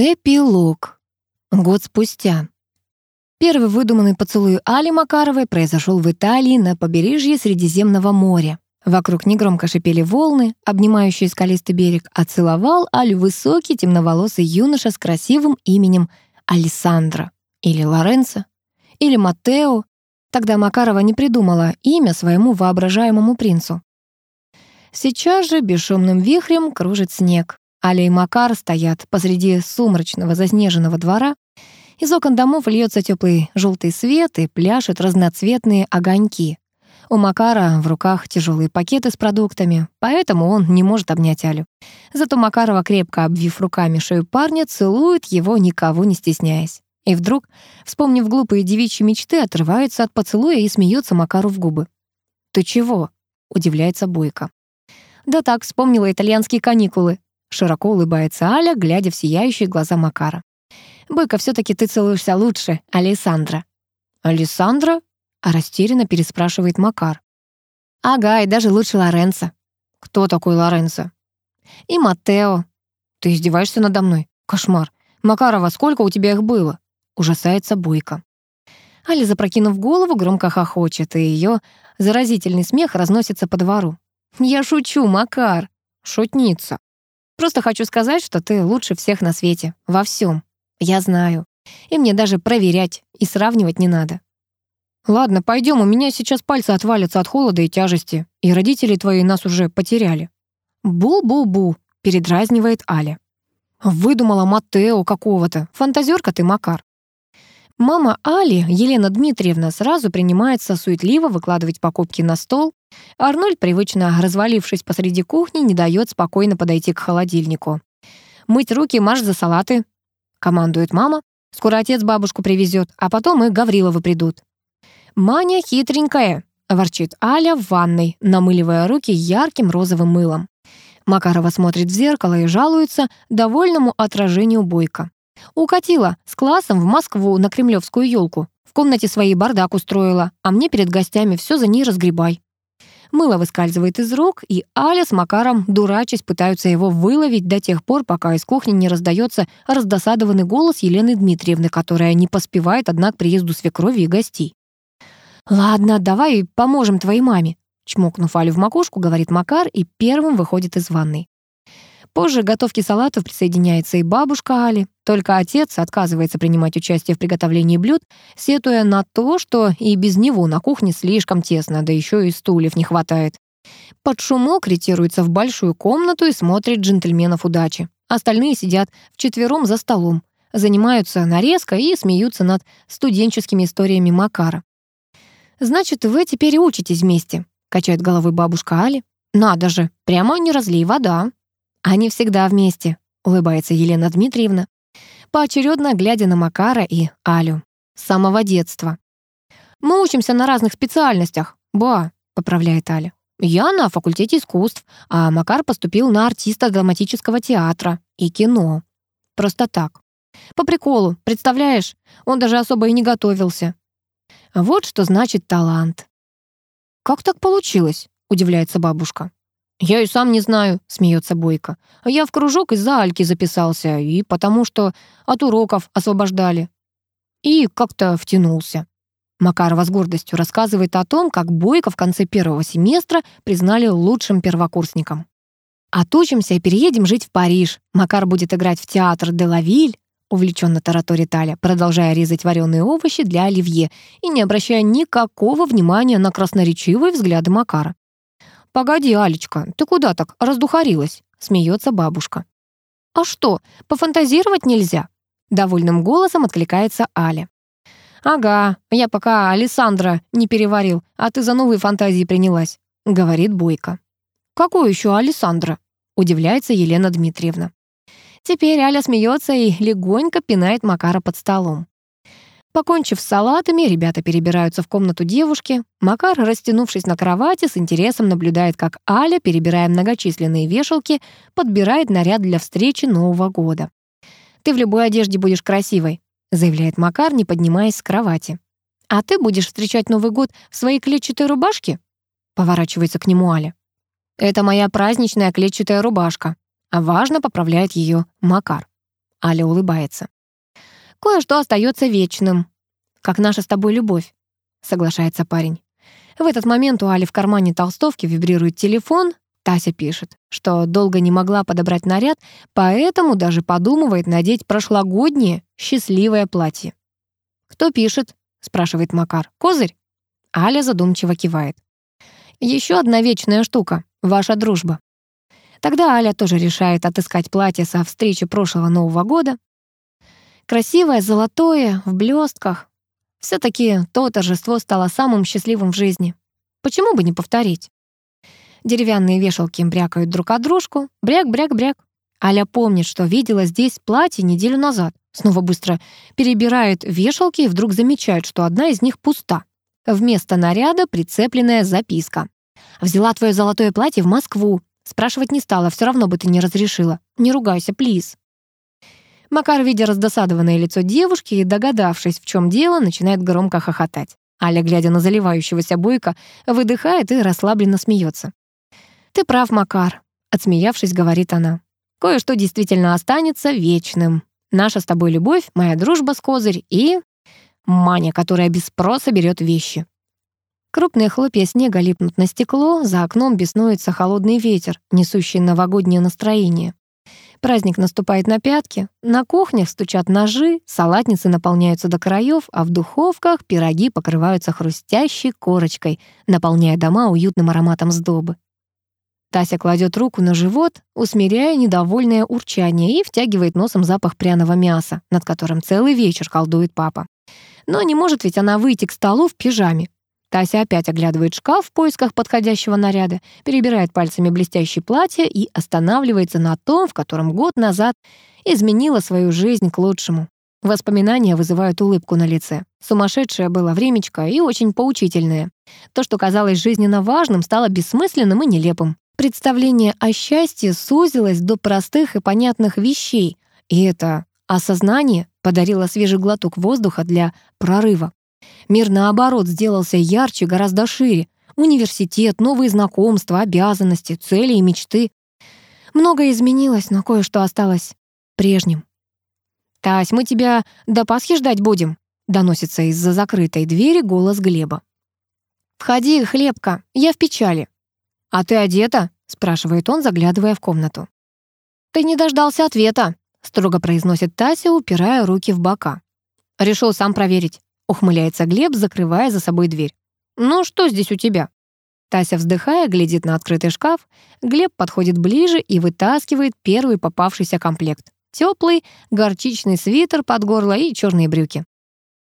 Эпилог. Год спустя. Первый выдуманный поцелуй Али Макаровой произошел в Италии на побережье Средиземного моря. Вокруг негромко шипели волны, обнимающие скалистый берег, а целовал Алю высокий темноволосый юноша с красивым именем Алессандро или Лоренцо, или Матео. Тогда Макарова не придумала имя своему воображаемому принцу. Сейчас же бесшумным вихрем кружит снег, Аля и Макар стоят посреди сумрачного заснеженного двора. Из окон домов льется теплый желтый свет и пляшут разноцветные огоньки. У Макара в руках тяжелые пакеты с продуктами, поэтому он не может обнять Алю. Зато Макарова, крепко обвив руками шею парня, целует его, никого не стесняясь. И вдруг, вспомнив глупые девичьи мечты, отрывается от поцелуя и смеется Макару в губы. «Ты чего?» — удивляется Бойко. «Да так, вспомнила итальянские каникулы», Широко улыбается Аля, глядя в сияющие глаза Макара. «Бойко, все таки ты целуешься лучше, Александра». «Александра?» — растерянно переспрашивает Макар. «Ага, и даже лучше Лоренцо». «Кто такой Лоренцо?» «И Матео». «Ты издеваешься надо мной? Кошмар. Макарова, сколько у тебя их было?» Ужасается Бойко. Аля, запрокинув голову, громко хохочет, и ее заразительный смех разносится по двору. «Я шучу, Макар!» «Шутница!» Просто хочу сказать, что ты лучше всех на свете. Во всем. Я знаю. И мне даже проверять и сравнивать не надо. Ладно, пойдем, у меня сейчас пальцы отвалятся от холода и тяжести, и родители твои нас уже потеряли. Бу-бу-бу, передразнивает Аля. Выдумала Матео какого-то. Фантазерка ты, Макар. Мама Али, Елена Дмитриевна, сразу принимается суетливо выкладывать покупки на стол. Арнольд, привычно развалившись посреди кухни, не дает спокойно подойти к холодильнику. «Мыть руки, марш за салаты», — командует мама. «Скоро отец бабушку привезет, а потом и Гавриловы придут». «Маня хитренькая», — ворчит Аля в ванной, намыливая руки ярким розовым мылом. Макарова смотрит в зеркало и жалуется довольному отражению бойко. Укатила с классом в Москву на кремлевскую елку. В комнате своей бардак устроила, а мне перед гостями все за ней разгребай. Мыло выскальзывает из рук, и Аля с Макаром, дурачась, пытаются его выловить до тех пор, пока из кухни не раздается раздосадованный голос Елены Дмитриевны, которая не поспевает, однако, к приезду свекрови и гостей. «Ладно, давай поможем твоей маме», чмокнув Алю в макушку, говорит Макар и первым выходит из ванной. Позже к готовке салатов присоединяется и бабушка Али. Только отец отказывается принимать участие в приготовлении блюд, сетуя на то, что и без него на кухне слишком тесно, да еще и стульев не хватает. Под шумок ретируется в большую комнату и смотрит джентльменов удачи. Остальные сидят вчетвером за столом, занимаются нарезкой и смеются над студенческими историями Макара. «Значит, вы теперь учитесь вместе», — качает головой бабушка Али. «Надо же, прямо не разлей вода». «Они всегда вместе», — улыбается Елена Дмитриевна, поочередно глядя на Макара и Алю. С самого детства. «Мы учимся на разных специальностях. Ба», — поправляет Аля. «Я на факультете искусств, а Макар поступил на артиста драматического театра и кино. Просто так. По приколу, представляешь? Он даже особо и не готовился. Вот что значит талант». «Как так получилось?» — удивляется бабушка. «Я и сам не знаю», — смеется Бойко. «Я в кружок из-за Альки записался, и потому что от уроков освобождали». И как-то втянулся. Макарова с гордостью рассказывает о том, как Бойко в конце первого семестра признали лучшим первокурсником. «Отучимся и переедем жить в Париж. Макар будет играть в театр «Делавиль», увлеченно тараторит Аля, продолжая резать вареные овощи для оливье и не обращая никакого внимания на красноречивые взгляды Макара. «Погоди, Алечка, ты куда так раздухарилась?» — смеется бабушка. «А что, пофантазировать нельзя?» — довольным голосом откликается Аля. «Ага, я пока Александра не переварил, а ты за новые фантазии принялась», — говорит Бойко. «Какую еще Александра?» — удивляется Елена Дмитриевна. Теперь Аля смеется и легонько пинает Макара под столом. Покончив с салатами, ребята перебираются в комнату девушки. Макар, растянувшись на кровати, с интересом наблюдает, как Аля, перебирая многочисленные вешалки, подбирает наряд для встречи Нового года. «Ты в любой одежде будешь красивой», — заявляет Макар, не поднимаясь с кровати. «А ты будешь встречать Новый год в своей клетчатой рубашке?» — поворачивается к нему Аля. «Это моя праздничная клетчатая рубашка», — важно поправляет ее Макар. Аля улыбается. «Кое-что остается вечным, как наша с тобой любовь», — соглашается парень. В этот момент у Али в кармане толстовки вибрирует телефон. Тася пишет, что долго не могла подобрать наряд, поэтому даже подумывает надеть прошлогоднее счастливое платье. «Кто пишет?» — спрашивает Макар. «Козырь?» Аля задумчиво кивает. Еще одна вечная штука — ваша дружба. Тогда Аля тоже решает отыскать платье со встречи прошлого Нового года. Красивое, золотое, в блестках. все таки то торжество стало самым счастливым в жизни. Почему бы не повторить? Деревянные вешалки брякают друг от дружку. Бряк-бряк-бряк. Аля помнит, что видела здесь платье неделю назад. Снова быстро перебирает вешалки и вдруг замечает, что одна из них пуста. Вместо наряда прицепленная записка. «Взяла твое золотое платье в Москву. Спрашивать не стала, все равно бы ты не разрешила. Не ругайся, плиз». Макар, видя раздосадованное лицо девушки и догадавшись, в чем дело, начинает громко хохотать. Аля, глядя на заливающегося Бойко, выдыхает и расслабленно смеется. «Ты прав, Макар», — отсмеявшись, говорит она. «Кое-что действительно останется вечным. Наша с тобой любовь, моя дружба с Козырь и Маня, которая без спроса берет вещи. Крупные хлопья снега липнут на стекло, за окном беснуется холодный ветер, несущий новогоднее настроение. Праздник наступает на пятки, на кухнях стучат ножи, салатницы наполняются до краев, а в духовках пироги покрываются хрустящей корочкой, наполняя дома уютным ароматом сдобы. Тася кладет руку на живот, усмиряя недовольное урчание и втягивает носом запах пряного мяса, над которым целый вечер колдует папа. Но не может ведь она выйти к столу в пижаме. Тася опять оглядывает шкаф в поисках подходящего наряда, перебирает пальцами блестящее платье и останавливается на том, в котором год назад изменила свою жизнь к лучшему. Воспоминания вызывают улыбку на лице. Сумасшедшее было времечко и очень поучительное. То, что казалось жизненно важным, стало бессмысленным и нелепым. Представление о счастье сузилось до простых и понятных вещей, и это осознание подарила свежий глоток воздуха для прорыва. Мир, наоборот, сделался ярче, гораздо шире. Университет, новые знакомства, обязанности, цели и мечты. Многое изменилось, но кое-что осталось прежним. «Тась, мы тебя до Пасхи ждать будем», — доносится из-за закрытой двери голос Глеба. «Входи, хлебка, я в печали». «А ты одета?» — спрашивает он, заглядывая в комнату. «Ты не дождался ответа», строго произносит Тася, упирая руки в бока. «Решил сам проверить», — ухмыляется Глеб, закрывая за собой дверь. «Ну, что здесь у тебя?» Тася, вздыхая, глядит на открытый шкаф. Глеб подходит ближе и вытаскивает первый попавшийся комплект. Теплый, горчичный свитер под горло и черные брюки.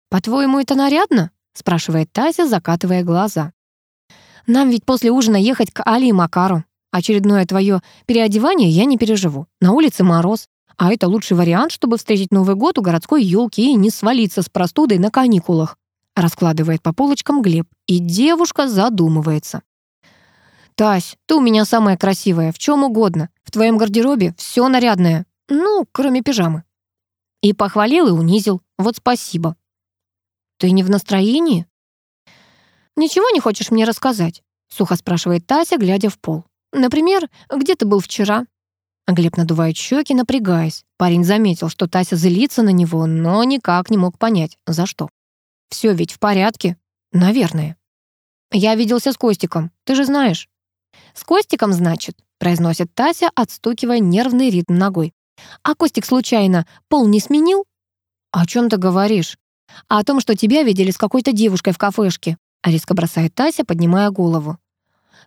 «По-твоему, это нарядно?» — спрашивает Тася, закатывая глаза. «Нам ведь после ужина ехать к Али и Макару. Очередное твое переодевание я не переживу. На улице мороз. А это лучший вариант, чтобы встретить Новый год у городской елки и не свалиться с простудой на каникулах. Раскладывает по полочкам Глеб, и девушка задумывается. «Тась, ты у меня самая красивая, в чем угодно. В твоем гардеробе все нарядное. Ну, кроме пижамы». И похвалил и унизил. Вот спасибо. «Ты не в настроении?» «Ничего не хочешь мне рассказать?» — сухо спрашивает Тася, глядя в пол. «Например, где ты был вчера? Глеб надувает щеки, напрягаясь. Парень заметил, что Тася злится на него, но никак не мог понять, за что. Все ведь в порядке? Наверное. Я виделся с Костиком, ты же знаешь. С Костиком, значит, произносит Тася, отстукивая нервный ритм ногой. А Костик случайно пол не сменил? О чем ты говоришь? А о том, что тебя видели с какой-то девушкой в кафешке. Резко бросает Тася, поднимая голову.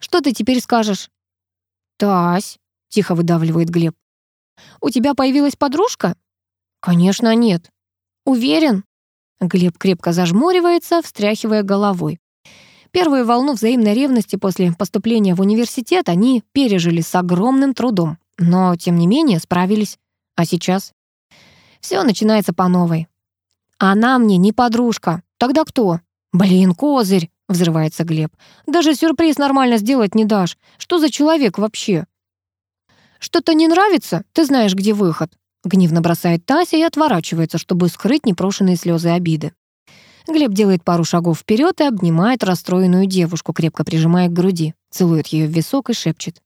Что ты теперь скажешь? Тась, тихо выдавливает Глеб. «У тебя появилась подружка?» «Конечно, нет». «Уверен?» Глеб крепко зажмуривается, встряхивая головой. Первую волну взаимной ревности после поступления в университет они пережили с огромным трудом, но, тем не менее, справились. А сейчас? Все начинается по новой. «Она мне не подружка. Тогда кто?» «Блин, козырь!» — взрывается Глеб. «Даже сюрприз нормально сделать не дашь. Что за человек вообще?» «Что-то не нравится? Ты знаешь, где выход». Гневно бросает Тася и отворачивается, чтобы скрыть непрошенные слезы обиды. Глеб делает пару шагов вперед и обнимает расстроенную девушку, крепко прижимая к груди, целует ее в висок и шепчет.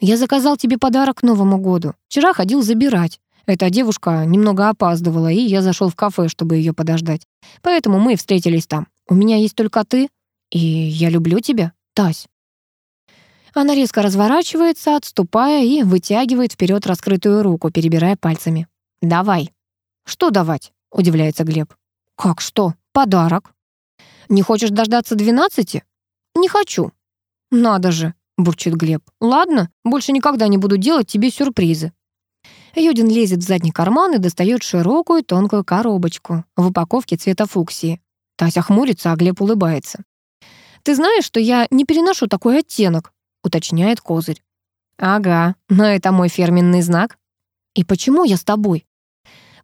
«Я заказал тебе подарок к Новому году. Вчера ходил забирать. Эта девушка немного опаздывала, и я зашел в кафе, чтобы ее подождать. Поэтому мы встретились там. У меня есть только ты, и я люблю тебя, Тась». Она резко разворачивается, отступая и вытягивает вперед раскрытую руку, перебирая пальцами. «Давай». «Что давать?» — удивляется Глеб. «Как что? Подарок». «Не хочешь дождаться двенадцати?» «Не хочу». «Надо же», — бурчит Глеб. «Ладно, больше никогда не буду делать тебе сюрпризы». Юдин лезет в задний карман и достает широкую тонкую коробочку в упаковке цвета фуксии. Тася хмурится, а Глеб улыбается. «Ты знаешь, что я не переношу такой оттенок?» — уточняет Козырь. «Ага, но это мой фирменный знак». «И почему я с тобой?»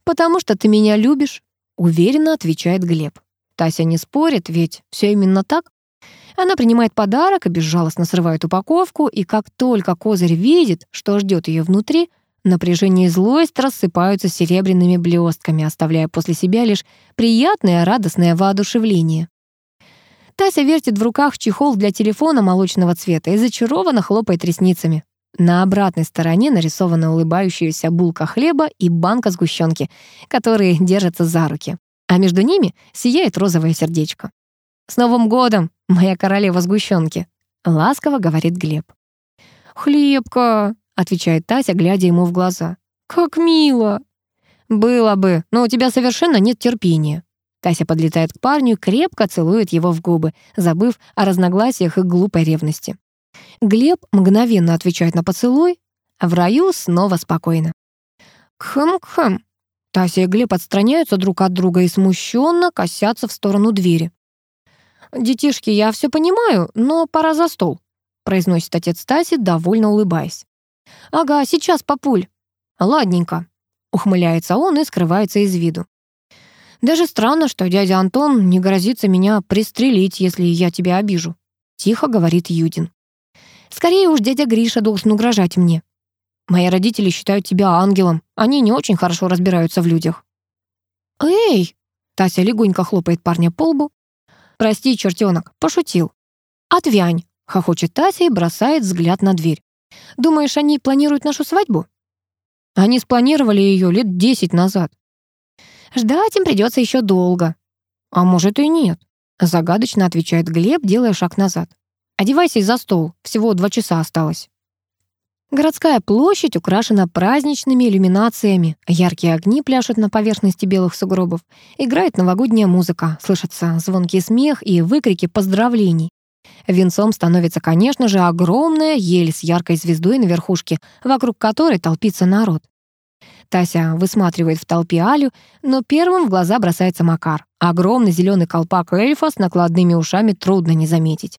«Потому что ты меня любишь», — уверенно отвечает Глеб. Тася не спорит, ведь все именно так. Она принимает подарок и безжалостно срывает упаковку, и как только Козырь видит, что ждет ее внутри — Напряжение и злость рассыпаются серебряными блестками, оставляя после себя лишь приятное радостное воодушевление. Тася вертит в руках чехол для телефона молочного цвета и зачарованно хлопает ресницами. На обратной стороне нарисована улыбающаяся булка хлеба и банка сгущенки, которые держатся за руки. А между ними сияет розовое сердечко. «С Новым годом, моя королева сгущенки!» — ласково говорит Глеб. «Хлебка!» — отвечает Тася, глядя ему в глаза. «Как мило!» «Было бы, но у тебя совершенно нет терпения». Тася подлетает к парню, крепко целует его в губы, забыв о разногласиях и глупой ревности. Глеб мгновенно отвечает на поцелуй, а в раю снова спокойно. «Кхм-кхм». Тася и Глеб отстраняются друг от друга и смущенно косятся в сторону двери. «Детишки, я все понимаю, но пора за стол», произносит отец Таси, довольно улыбаясь. «Ага, сейчас, папуль». «Ладненько», — ухмыляется он и скрывается из виду. «Даже странно, что дядя Антон не грозится меня пристрелить, если я тебя обижу», — тихо говорит Юдин. «Скорее уж дядя Гриша должен угрожать мне. Мои родители считают тебя ангелом, они не очень хорошо разбираются в людях». «Эй!» — Тася легонько хлопает парня по лбу. «Прости, чертенок, пошутил». «Отвянь!» — хохочет Тася и бросает взгляд на дверь. Думаешь, они планируют нашу свадьбу? Они спланировали ее лет десять назад. Ждать им придется еще долго. А может и нет. Загадочно отвечает Глеб, делая шаг назад. Одевайся за стол. Всего два часа осталось. Городская площадь украшена праздничными иллюминациями. Яркие огни пляшут на поверхности белых сугробов. Играет новогодняя музыка. Слышатся звонкий смех и выкрики поздравлений. Венцом становится, конечно же, огромная ель с яркой звездой на верхушке, вокруг которой толпится народ. Тася высматривает в толпе Алю, но первым в глаза бросается Макар. Огромный зеленый колпак эльфа с накладными ушами трудно не заметить.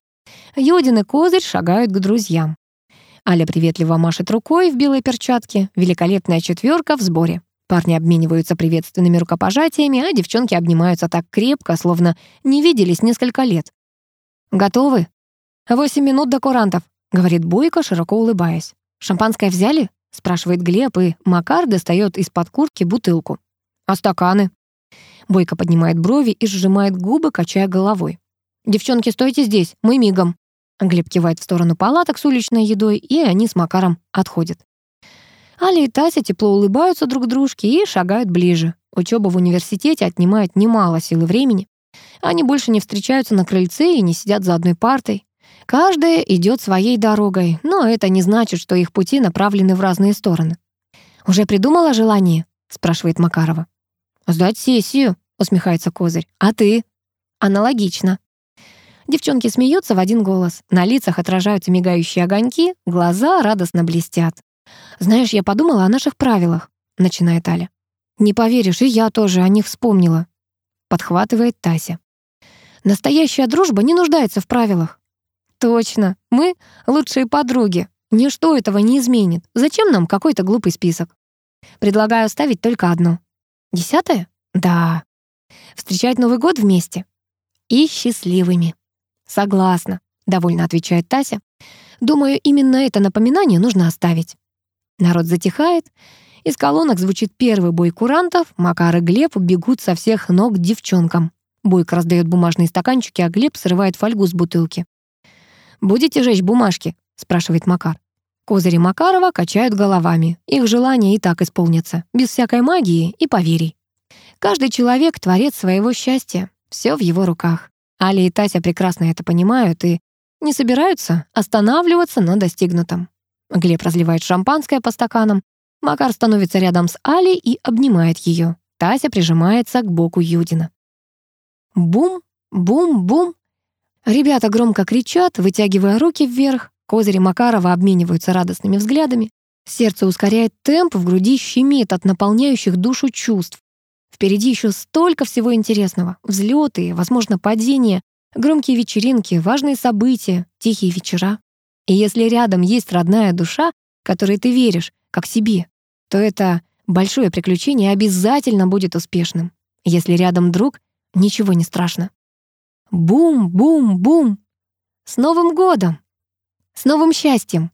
Йодин и Козырь шагают к друзьям. Аля приветливо машет рукой в белой перчатке. Великолепная четверка в сборе. Парни обмениваются приветственными рукопожатиями, а девчонки обнимаются так крепко, словно не виделись несколько лет. «Готовы?» «Восемь минут до курантов», — говорит Бойко, широко улыбаясь. «Шампанское взяли?» — спрашивает Глеб, и Макар достает из-под куртки бутылку. «А стаканы?» Бойко поднимает брови и сжимает губы, качая головой. «Девчонки, стойте здесь, мы мигом». Глеб кивает в сторону палаток с уличной едой, и они с Макаром отходят. Аля и Тася тепло улыбаются друг дружке и шагают ближе. Учеба в университете отнимает немало сил и времени. Они больше не встречаются на крыльце и не сидят за одной партой. Каждая идет своей дорогой, но это не значит, что их пути направлены в разные стороны. «Уже придумала желание?» — спрашивает Макарова. «Сдать сессию», — усмехается Козырь. «А ты?» «Аналогично». Девчонки смеются в один голос. На лицах отражаются мигающие огоньки, глаза радостно блестят. «Знаешь, я подумала о наших правилах», — начинает Аля. «Не поверишь, и я тоже о них вспомнила подхватывает Тася. Настоящая дружба не нуждается в правилах. Точно, мы лучшие подруги. Ничто этого не изменит. Зачем нам какой-то глупый список? Предлагаю оставить только одно. Десятое? Да. Встречать Новый год вместе. И счастливыми. Согласна, довольно отвечает Тася. Думаю, именно это напоминание нужно оставить. Народ затихает, из колонок звучит первый бой курантов, Макар и Глеб бегут со всех ног девчонкам. Бойко раздает бумажные стаканчики, а Глеб срывает фольгу с бутылки. «Будете жечь бумажки?» — спрашивает Макар. Козыри Макарова качают головами. Их желания и так исполнятся, без всякой магии и поверий. Каждый человек — творец своего счастья. Все в его руках. Али и Тася прекрасно это понимают и не собираются останавливаться на достигнутом. Глеб разливает шампанское по стаканам. Макар становится рядом с Али и обнимает ее. Тася прижимается к боку Юдина. Бум, бум, бум. Ребята громко кричат, вытягивая руки вверх. Козыри Макарова обмениваются радостными взглядами. Сердце ускоряет темп, в груди щемит от наполняющих душу чувств. Впереди еще столько всего интересного. Взлеты, возможно, падения, громкие вечеринки, важные события, тихие вечера. И если рядом есть родная душа, которой ты веришь, как себе, то это большое приключение обязательно будет успешным. Если рядом друг, ничего не страшно. Бум-бум-бум! С Новым годом! С новым счастьем!